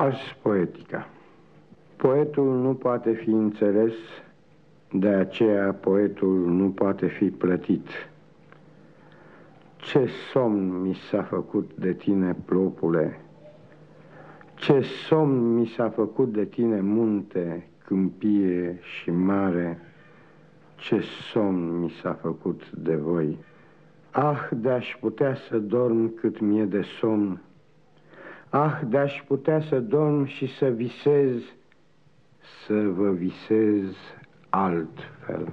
Ars poetica. Poetul nu poate fi înțeles, de aceea poetul nu poate fi plătit. Ce somn mi s-a făcut de tine, plopule, ce somn mi s-a făcut de tine, munte, câmpie și mare, ce somn mi s-a făcut de voi. Ah, de-aș putea să dorm cât mie de somn, Ah, de-aș putea să dorm și să visez, să vă visez altfel.